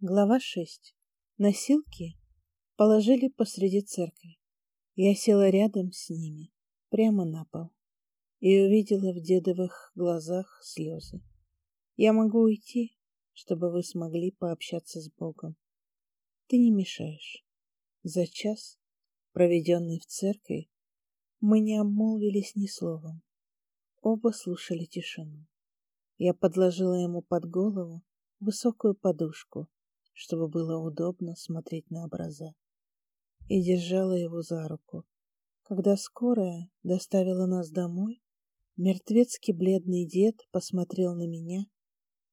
Глава 6. Носилки положили посреди церкви. Я села рядом с ними, прямо на пол, и увидела в дедовых глазах слезы. Я могу уйти, чтобы вы смогли пообщаться с Богом. Ты не мешаешь. За час, проведенный в церкви, мы не обмолвились ни словом. Оба слушали тишину. Я подложила ему под голову высокую подушку, чтобы было удобно смотреть на образа, и держала его за руку. Когда скорая доставила нас домой, мертвецкий бледный дед посмотрел на меня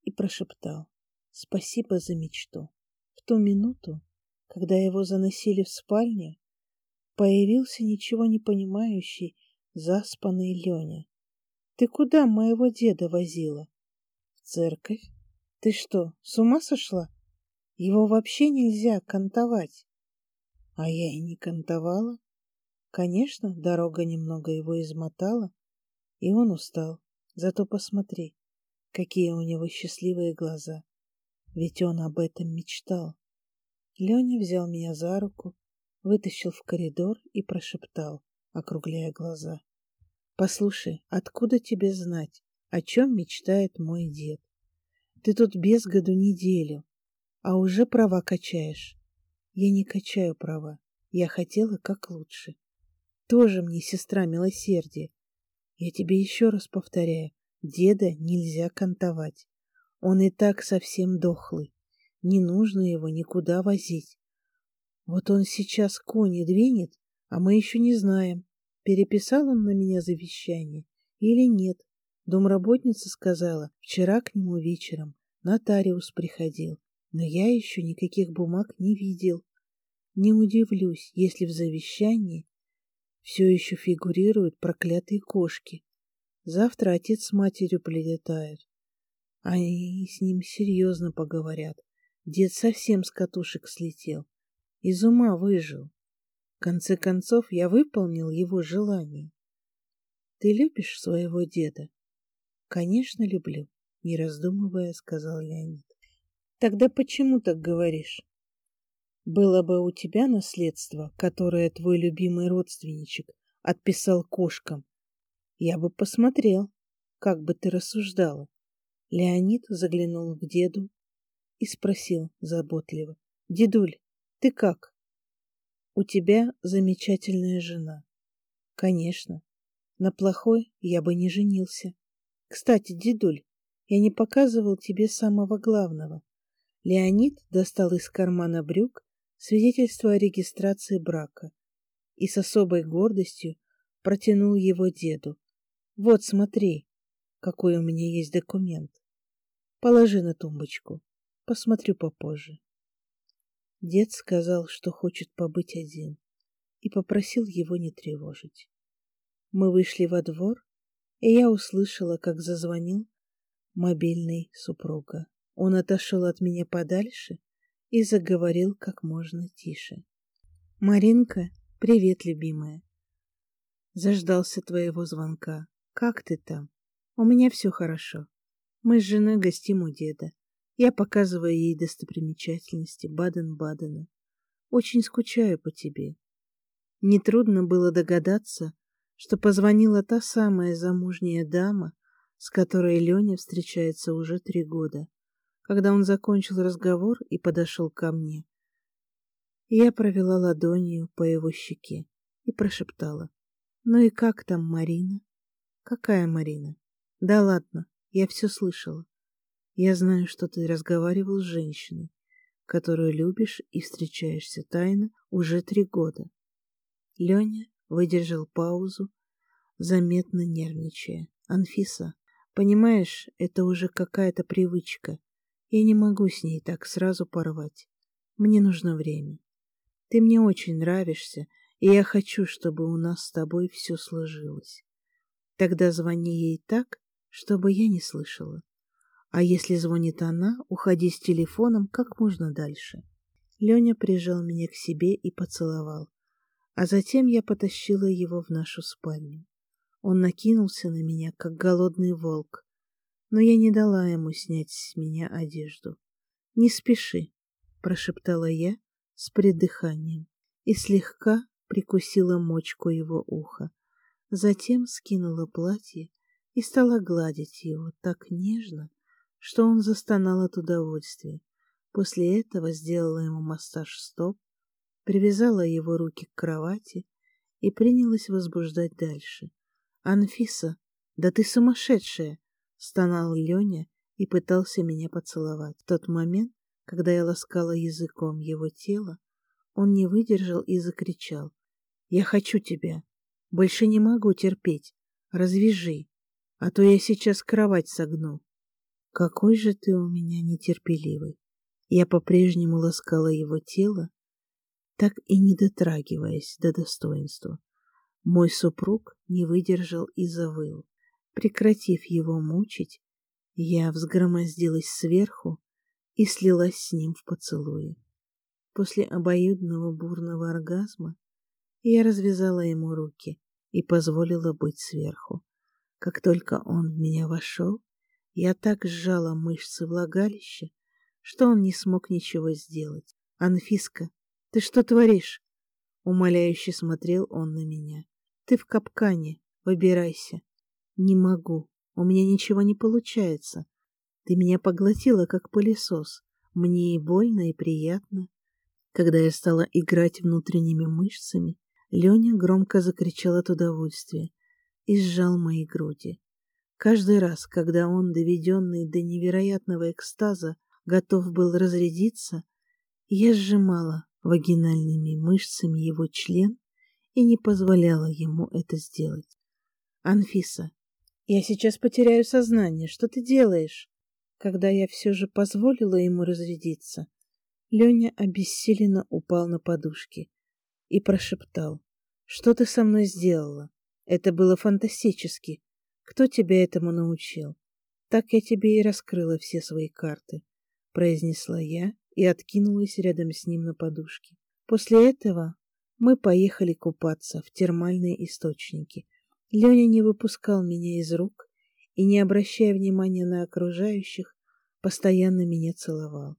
и прошептал «Спасибо за мечту». В ту минуту, когда его заносили в спальню, появился ничего не понимающий, заспанный Леня. «Ты куда моего деда возила?» «В церковь. Ты что, с ума сошла? Его вообще нельзя кантовать. А я и не кантовала. Конечно, дорога немного его измотала, и он устал. Зато посмотри, какие у него счастливые глаза. Ведь он об этом мечтал. Леня взял меня за руку, вытащил в коридор и прошептал, округляя глаза. «Послушай, откуда тебе знать, о чем мечтает мой дед? Ты тут без году неделю, а уже права качаешь. Я не качаю права. Я хотела как лучше. Тоже мне сестра милосердия. Я тебе еще раз повторяю, деда нельзя кантовать. Он и так совсем дохлый. Не нужно его никуда возить. Вот он сейчас кони двинет, а мы еще не знаем, переписал он на меня завещание или нет. Домработница сказала, вчера к нему вечером нотариус приходил но я еще никаких бумаг не видел. Не удивлюсь, если в завещании все еще фигурируют проклятые кошки. Завтра отец с матерью прилетают. Они с ним серьезно поговорят. Дед совсем с катушек слетел. Из ума выжил. В конце концов, я выполнил его желание. Ты любишь своего деда? Конечно, люблю, не раздумывая, сказал Леонид. Тогда почему так говоришь? Было бы у тебя наследство, которое твой любимый родственничек отписал кошкам. Я бы посмотрел, как бы ты рассуждала. Леонид заглянул к деду и спросил заботливо. Дедуль, ты как? У тебя замечательная жена. Конечно. На плохой я бы не женился. Кстати, дедуль, я не показывал тебе самого главного. Леонид достал из кармана брюк свидетельство о регистрации брака и с особой гордостью протянул его деду. Вот, смотри, какой у меня есть документ. Положи на тумбочку. Посмотрю попозже. Дед сказал, что хочет побыть один, и попросил его не тревожить. Мы вышли во двор, и я услышала, как зазвонил мобильный супруга. Он отошел от меня подальше и заговорил как можно тише. «Маринка, привет, любимая. Заждался твоего звонка. Как ты там? У меня все хорошо. Мы с женой гостим у деда. Я показываю ей достопримечательности Баден-Бадена. Очень скучаю по тебе. Нетрудно было догадаться, что позвонила та самая замужняя дама, с которой Леня встречается уже три года. Когда он закончил разговор и подошел ко мне, я провела ладонью по его щеке и прошептала. «Ну и как там Марина?» «Какая Марина?» «Да ладно, я все слышала. Я знаю, что ты разговаривал с женщиной, которую любишь и встречаешься тайно уже три года». Леня выдержал паузу, заметно нервничая. «Анфиса, понимаешь, это уже какая-то привычка. Я не могу с ней так сразу порвать. Мне нужно время. Ты мне очень нравишься, и я хочу, чтобы у нас с тобой все сложилось. Тогда звони ей так, чтобы я не слышала. А если звонит она, уходи с телефоном как можно дальше. Леня прижал меня к себе и поцеловал, а затем я потащила его в нашу спальню. Он накинулся на меня, как голодный волк, но я не дала ему снять с меня одежду. Не спеши, прошептала я с придыханием и слегка прикусила мочку его уха. Затем скинула платье и стала гладить его так нежно, что он застонал от удовольствия. После этого сделала ему массаж стоп, привязала его руки к кровати и принялась возбуждать дальше. «Анфиса, да ты сумасшедшая!» — стонал Леня и пытался меня поцеловать. В тот момент, когда я ласкала языком его тело, он не выдержал и закричал. «Я хочу тебя! Больше не могу терпеть! Развяжи, а то я сейчас кровать согну!» «Какой же ты у меня нетерпеливый!» Я по-прежнему ласкала его тело, так и не дотрагиваясь до достоинства. Мой супруг не выдержал и завыл. Прекратив его мучить, я взгромоздилась сверху и слилась с ним в поцелуе. После обоюдного бурного оргазма я развязала ему руки и позволила быть сверху. Как только он в меня вошел, я так сжала мышцы влагалища, что он не смог ничего сделать. «Анфиска, ты что творишь?» Умоляюще смотрел он на меня. «Ты в капкане. Выбирайся». «Не могу. У меня ничего не получается. Ты меня поглотила, как пылесос. Мне и больно, и приятно». Когда я стала играть внутренними мышцами, Леня громко закричал от удовольствия и сжал мои груди. Каждый раз, когда он, доведенный до невероятного экстаза, готов был разрядиться, я сжимала вагинальными мышцами его член и не позволяла ему это сделать. «Анфиса, я сейчас потеряю сознание. Что ты делаешь?» Когда я все же позволила ему разрядиться, Леня обессиленно упал на подушки и прошептал. «Что ты со мной сделала? Это было фантастически. Кто тебя этому научил? Так я тебе и раскрыла все свои карты произнесла я и откинулась рядом с ним на подушке. После этого мы поехали купаться в термальные источники. Леня не выпускал меня из рук и, не обращая внимания на окружающих, постоянно меня целовал.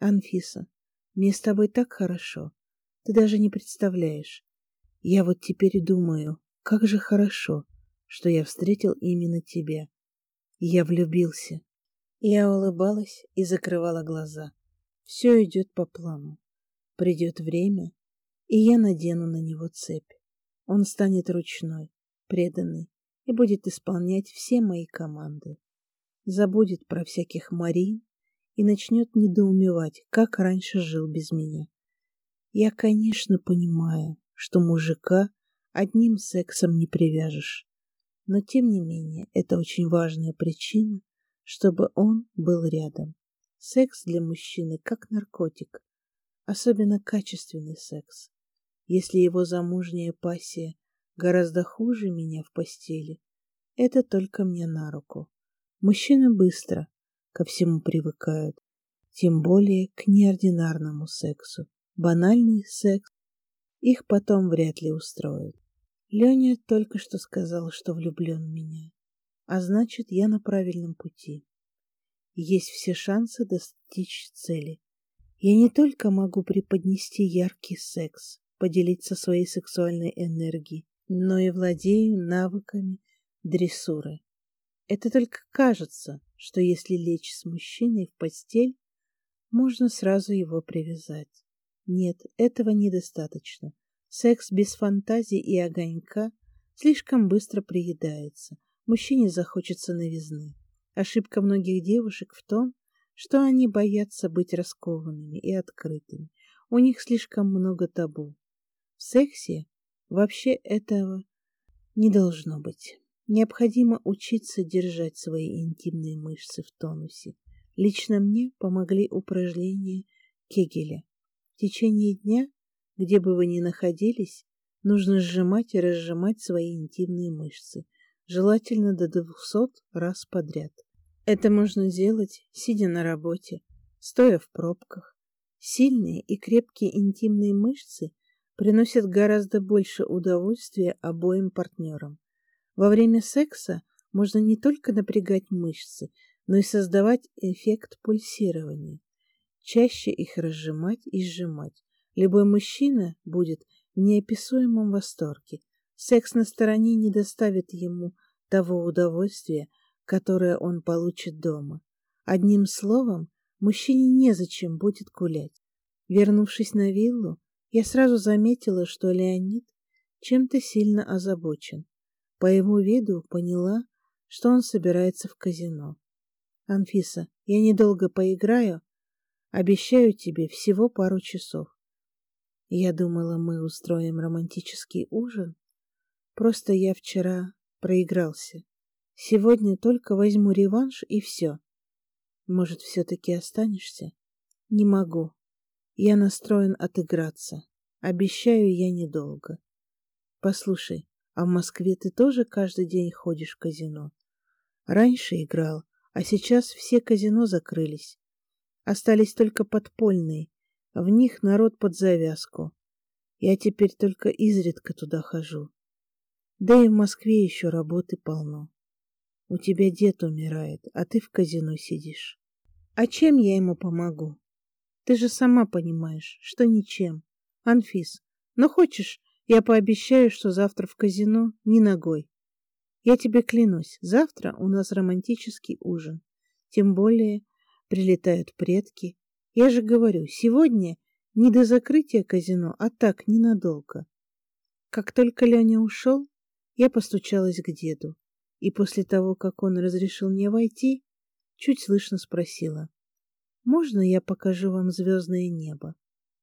«Анфиса, мне с тобой так хорошо, ты даже не представляешь. Я вот теперь думаю, как же хорошо, что я встретил именно тебя. Я влюбился. Я улыбалась и закрывала глаза. Все идет по плану. Придет время, и я надену на него цепь. Он станет ручной, преданный и будет исполнять все мои команды. Забудет про всяких Марин и начнет недоумевать, как раньше жил без меня. Я, конечно, понимаю, что мужика одним сексом не привяжешь, но тем не менее это очень важная причина, чтобы он был рядом. Секс для мужчины как наркотик, особенно качественный секс. Если его замужняя пассия гораздо хуже меня в постели, это только мне на руку. Мужчины быстро ко всему привыкают, тем более к неординарному сексу. Банальный секс их потом вряд ли устроит. Леня только что сказал, что влюблен в меня а значит, я на правильном пути. Есть все шансы достичь цели. Я не только могу преподнести яркий секс, поделиться своей сексуальной энергией, но и владею навыками дрессуры. Это только кажется, что если лечь с мужчиной в постель, можно сразу его привязать. Нет, этого недостаточно. Секс без фантазии и огонька слишком быстро приедается, мужчине захочется новизны. Ошибка многих девушек в том, что они боятся быть раскованными и открытыми. У них слишком много табу. В сексе вообще этого не должно быть. Необходимо учиться держать свои интимные мышцы в тонусе. Лично мне помогли упражнения Кегеля. В течение дня, где бы вы ни находились, нужно сжимать и разжимать свои интимные мышцы – желательно до 200 раз подряд. Это можно делать, сидя на работе, стоя в пробках. Сильные и крепкие интимные мышцы приносят гораздо больше удовольствия обоим партнерам. Во время секса можно не только напрягать мышцы, но и создавать эффект пульсирования. чаще их разжимать и сжимать. Любой мужчина будет в неописуемом восторге. Секс на стороне не доставит ему того удовольствия, которое он получит дома. Одним словом, мужчине незачем будет гулять. Вернувшись на виллу, я сразу заметила, что Леонид чем-то сильно озабочен. По его виду поняла, что он собирается в казино. «Анфиса, я недолго поиграю. Обещаю тебе всего пару часов. Я думала, мы устроим романтический ужин. Просто я вчера проигрался. Сегодня только возьму реванш и все. Может, все-таки останешься? Не могу. Я настроен отыграться. Обещаю я недолго. Послушай, а в Москве ты тоже каждый день ходишь в казино? Раньше играл, а сейчас все казино закрылись. Остались только подпольные. В них народ под завязку. Я теперь только изредка туда хожу. Да и в Москве еще работы полно. У тебя дед умирает, а ты в казино сидишь. А чем я ему помогу? Ты же сама понимаешь, что ничем. Анфис, ну хочешь, я пообещаю, что завтра в казино ни ногой. Я тебе клянусь, завтра у нас романтический ужин. Тем более прилетают предки. Я же говорю, сегодня не до закрытия казино, а так, ненадолго. Как только Леня ушел, я постучалась к деду, и после того, как он разрешил мне войти, чуть слышно спросила. «Можно я покажу вам звездное небо?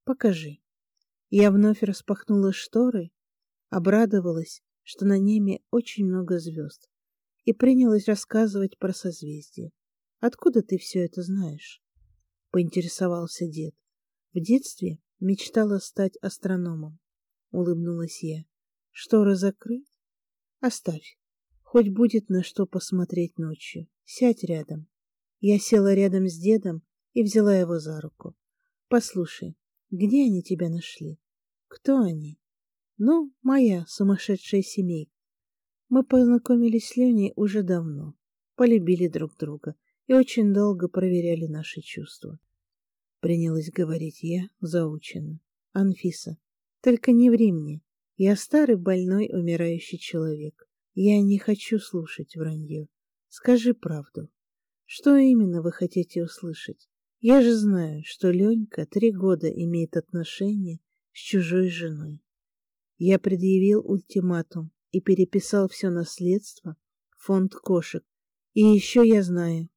Покажи». Я вновь распахнула шторы, обрадовалась, что на небе очень много звезд, и принялась рассказывать про созвездие. «Откуда ты все это знаешь?» — поинтересовался дед. В детстве мечтала стать астрономом, улыбнулась я. Шторы закрыть? Оставь. Хоть будет на что посмотреть ночью. Сядь рядом. Я села рядом с дедом и взяла его за руку. Послушай, где они тебя нашли? Кто они? Ну, моя сумасшедшая семейка. Мы познакомились с Леней уже давно, полюбили друг друга и очень долго проверяли наши чувства. Принялась говорить я заученно. Анфиса, только не ври мне. Я старый, больной, умирающий человек. Я не хочу слушать вранье. Скажи правду. Что именно вы хотите услышать? Я же знаю, что Ленька три года имеет отношения с чужой женой. Я предъявил ультиматум и переписал все наследство в фонд кошек. И еще я знаю,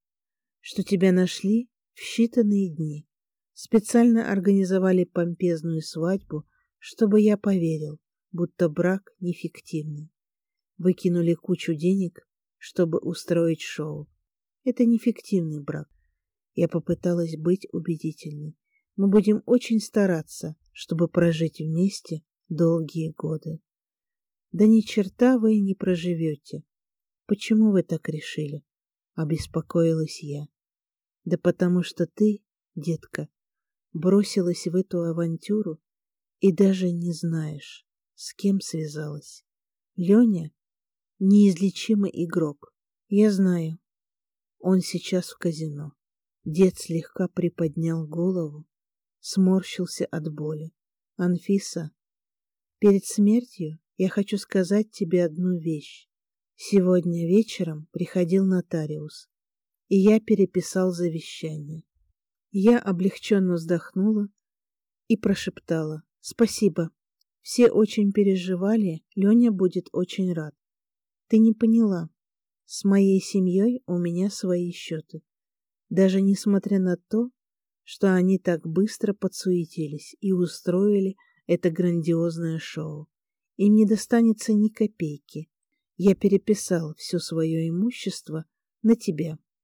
что тебя нашли в считанные дни. Специально организовали помпезную свадьбу, чтобы я поверил, будто брак нефиктивный. Выкинули кучу денег, чтобы устроить шоу. Это нефиктивный брак. Я попыталась быть убедительной. Мы будем очень стараться, чтобы прожить вместе долгие годы. Да ни черта вы не проживете. Почему вы так решили? Обеспокоилась я. Да потому что ты, детка, бросилась в эту авантюру и даже не знаешь, с кем связалась. Леня — неизлечимый игрок. Я знаю. Он сейчас в казино. Дед слегка приподнял голову, сморщился от боли. Анфиса, перед смертью я хочу сказать тебе одну вещь. Сегодня вечером приходил нотариус, и я переписал завещание. Я облегченно вздохнула и прошептала «Спасибо». Все очень переживали, Леня будет очень рад. Ты не поняла. С моей семьей у меня свои счеты. Даже несмотря на то, что они так быстро подсуетились и устроили это грандиозное шоу. Им не достанется ни копейки. Я переписал все свое имущество на тебя.